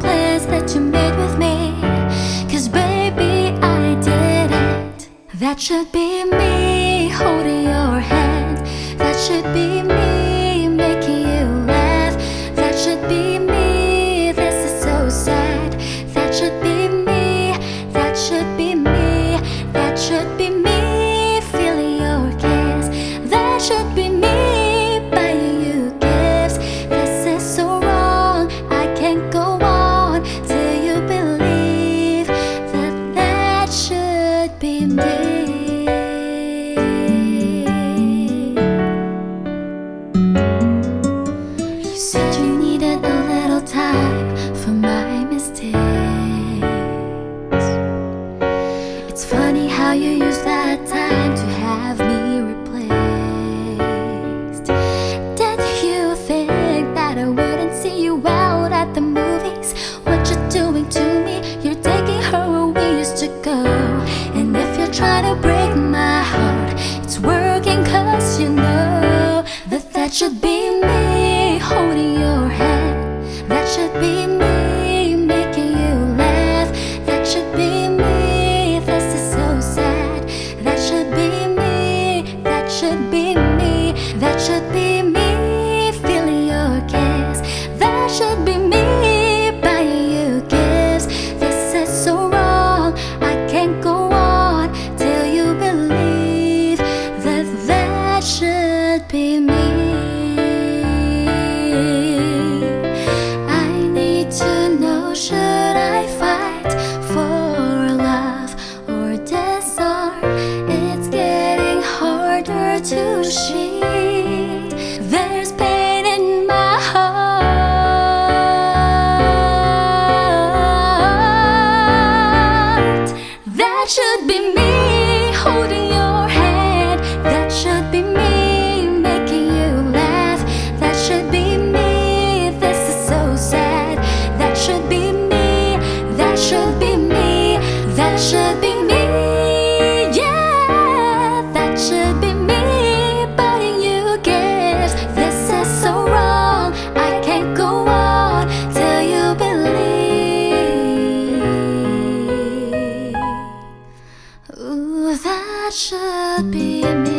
plans that you made with me. Cause baby, I did it. That should be me holding your hand. That should be me. should be me. sheet. There's pain in my heart that should be. be me.